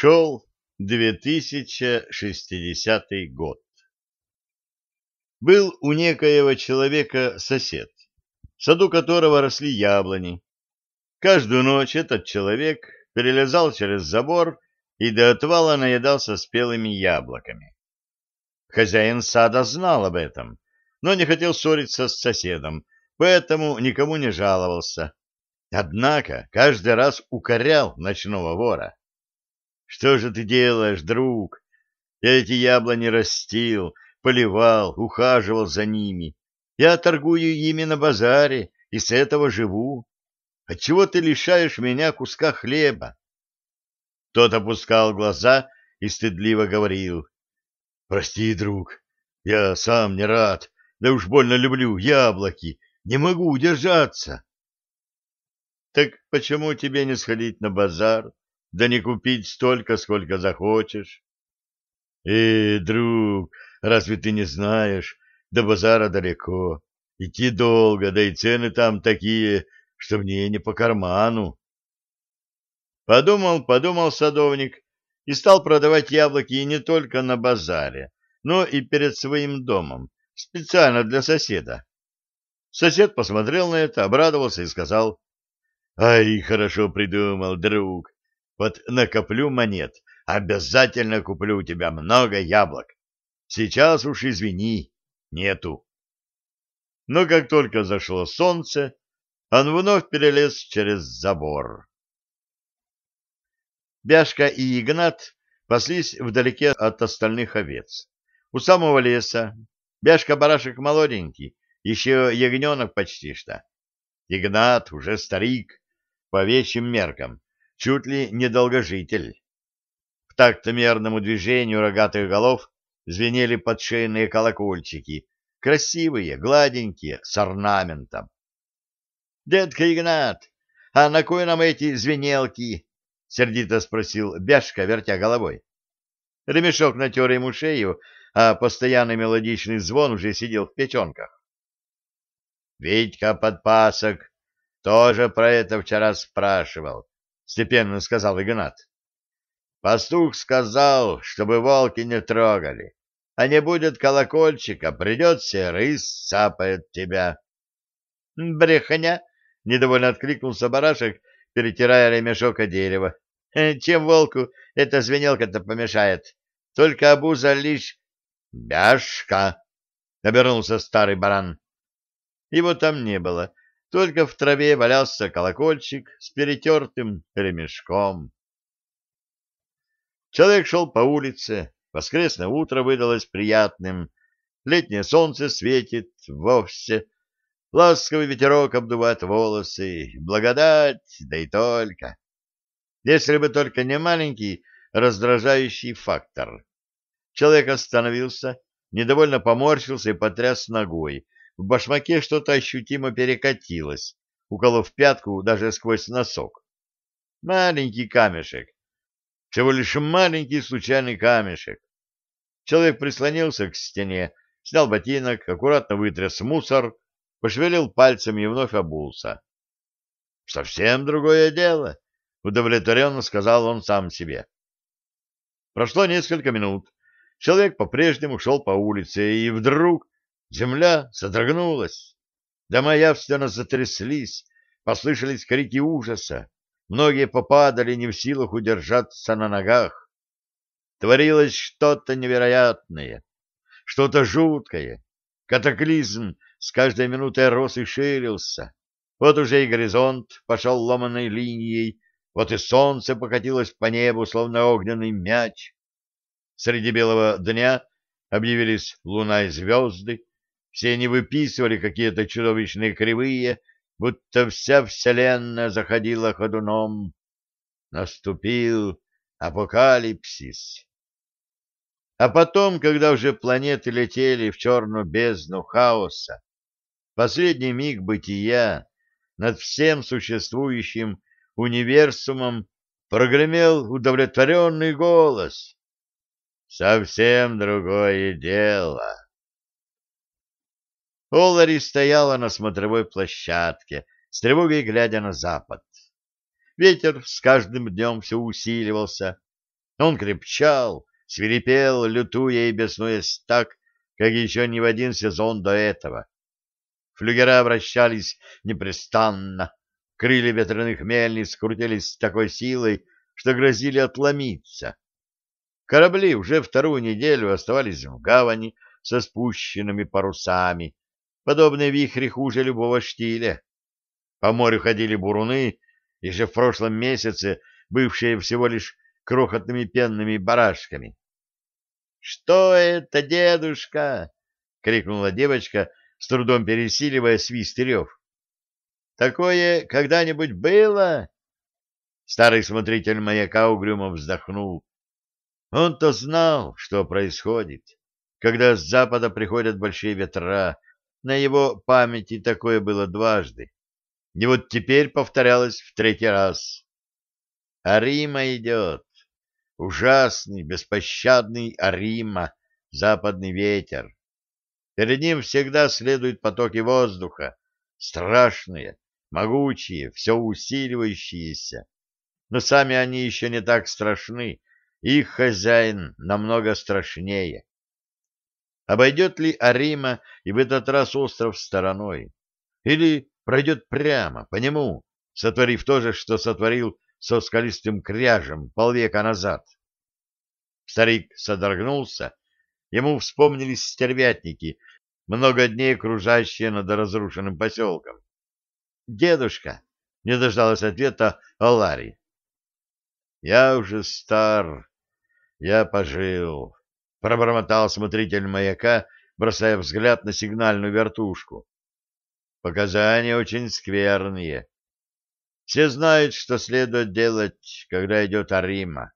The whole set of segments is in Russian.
Шел 2060 год. Был у некоего человека сосед, в саду которого росли яблони. Каждую ночь этот человек перелезал через забор и до отвала наедался спелыми яблоками. Хозяин сада знал об этом, но не хотел ссориться с соседом, поэтому никому не жаловался. Однако каждый раз укорял ночного вора. Что же ты делаешь, друг? Я эти яблони растил, поливал, ухаживал за ними. Я торгую ими на базаре и с этого живу. Отчего ты лишаешь меня куска хлеба? Тот опускал глаза и стыдливо говорил. Прости, друг, я сам не рад, да уж больно люблю яблоки, не могу удержаться. Так почему тебе не сходить на базар? Да не купить столько, сколько захочешь. Э, друг, разве ты не знаешь, до базара далеко, идти долго, да и цены там такие, что мне не по карману. Подумал, подумал садовник и стал продавать яблоки и не только на базаре, но и перед своим домом, специально для соседа. Сосед посмотрел на это, обрадовался и сказал, «Ай, хорошо придумал, друг, вот накоплю монет, обязательно куплю у тебя много яблок. Сейчас уж извини, нету. Но как только зашло солнце, он вновь перелез через забор. Бяшка и Игнат паслись вдалеке от остальных овец. У самого леса. Бяшка-барашек молоденький, еще ягненок почти что. Игнат уже старик, по вещим меркам, чуть ли не долгожитель. В такт мерному движению рогатых голов звенели подшейные колокольчики, красивые, гладенькие, с орнаментом. — Дедка Игнат, а на кой нам эти звенелки? — сердито спросил Бяшка, вертя головой. Ремешок натер ему шею, а постоянный мелодичный звон уже сидел в печенках. Витька Подпасок тоже про это вчера спрашивал степенно сказал Игнат. Пастух сказал, чтобы волки не трогали. А не будет колокольчика, придет серый сапает тебя. Брехня! Недовольно откликнулся барашек, перетирая ремешок о дерево. «Э, чем волку эта звенелка-то помешает? Только обуза лишь... Бяшка! Обернулся старый баран. Его там не было. Только в траве валялся колокольчик с перетертым ремешком. Человек шел по улице, воскресное утро выдалось приятным, летнее солнце светит вовсе, ласковый ветерок обдувает волосы, благодать, да и только. Если бы только не маленький раздражающий фактор. Человек остановился, недовольно поморщился и потряс ногой, в башмаке что-то ощутимо перекатилось, уколов пятку даже сквозь носок. Маленький камешек. Всего лишь маленький случайный камешек. Человек прислонился к стене, снял ботинок, аккуратно вытряс мусор, пошевелил пальцами и вновь обулся. «Совсем другое дело», — удовлетворенно сказал он сам себе. Прошло несколько минут. Человек по-прежнему шел по улице, и вдруг Земля содрогнулась. Дома явственно затряслись, послышались крики ужаса. Многие попадали не в силах удержаться на ногах. Творилось что-то невероятное, что-то жуткое. Катаклизм с каждой минутой рос и ширился. Вот уже и горизонт пошел ломаной линией, вот и солнце покатилось по небу, словно огненный мяч. Среди белого дня объявились луна и звезды, все они выписывали какие-то чудовищные кривые, будто вся вселенная заходила ходуном. Наступил апокалипсис. А потом, когда уже планеты летели в черную бездну хаоса, последний миг бытия над всем существующим универсумом прогремел удовлетворенный голос. Совсем другое дело. Олари стояла на смотровой площадке, с тревогой глядя на запад. Ветер с каждым днем все усиливался. Он крепчал, свирепел, лютуя и беснуясь так, как еще ни в один сезон до этого. Флюгера вращались непрестанно, крылья ветряных мельниц крутились с такой силой, что грозили отломиться. Корабли уже вторую неделю оставались в гавани со спущенными парусами, подобные вихри хуже любого штиля. По морю ходили буруны, и в прошлом месяце бывшие всего лишь крохотными пенными барашками. — Что это, дедушка? — крикнула девочка, с трудом пересиливая свист рев. — Такое когда-нибудь было? Старый смотритель маяка угрюмо вздохнул. Он-то знал, что происходит, когда с запада приходят большие ветра. На его памяти такое было дважды. И вот теперь повторялось в третий раз. Арима идет. Ужасный, беспощадный Арима, западный ветер. Перед ним всегда следуют потоки воздуха, страшные, могучие, все усиливающиеся. Но сами они еще не так страшны, их хозяин намного страшнее. Обойдет ли Арима и в этот раз остров стороной? Или пройдет прямо по нему, сотворив то же, что сотворил со скалистым кряжем полвека назад? Старик содрогнулся, ему вспомнились стервятники, много дней кружащие над разрушенным поселком. «Дедушка!» — не дождалась ответа Алари. «Я уже стар, я пожил, — пробормотал смотритель маяка, бросая взгляд на сигнальную вертушку. Показания очень скверные. Все знают, что следует делать, когда идет Арима.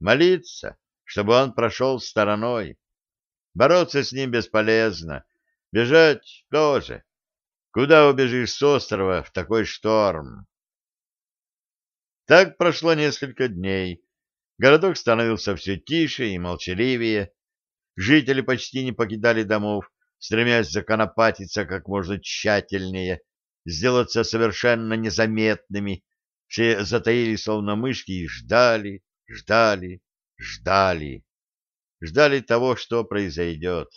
Молиться, чтобы он прошел стороной. Бороться с ним бесполезно. Бежать тоже. Куда убежишь с острова в такой шторм? Так прошло несколько дней, Городок становился все тише и молчаливее. Жители почти не покидали домов, стремясь законопатиться как можно тщательнее, сделаться совершенно незаметными. Все затаили словно мышки и ждали, ждали, ждали. Ждали того, что произойдет.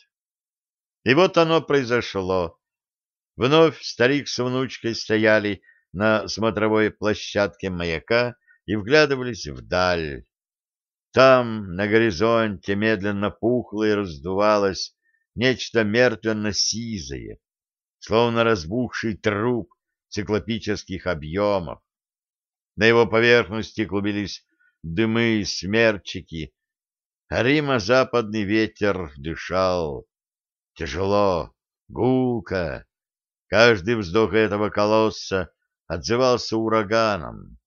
И вот оно произошло. Вновь старик с внучкой стояли на смотровой площадке маяка и вглядывались вдаль. Там, на горизонте, медленно пухло и раздувалось нечто мертвенно-сизое, словно разбухший труп циклопических объемов. На его поверхности клубились дымы и смерчики, а Рима-западный ветер дышал. Тяжело, гулко. Каждый вздох этого колосса отзывался ураганом.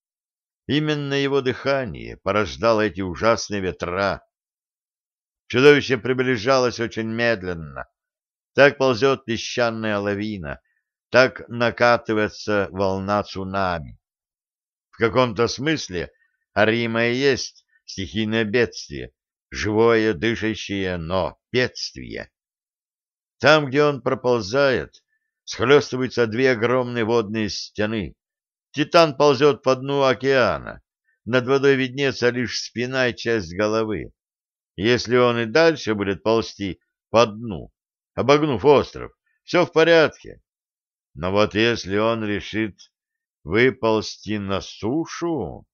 Именно его дыхание порождало эти ужасные ветра. Чудовище приближалось очень медленно. Так ползет песчаная лавина, так накатывается волна цунами. В каком-то смысле Арима и есть стихийное бедствие, живое, дышащее, но бедствие. Там, где он проползает, схлестываются две огромные водные стены, Титан ползет по дну океана. Над водой виднеется лишь спина и часть головы. Если он и дальше будет ползти по дну, обогнув остров, все в порядке. Но вот если он решит выползти на сушу...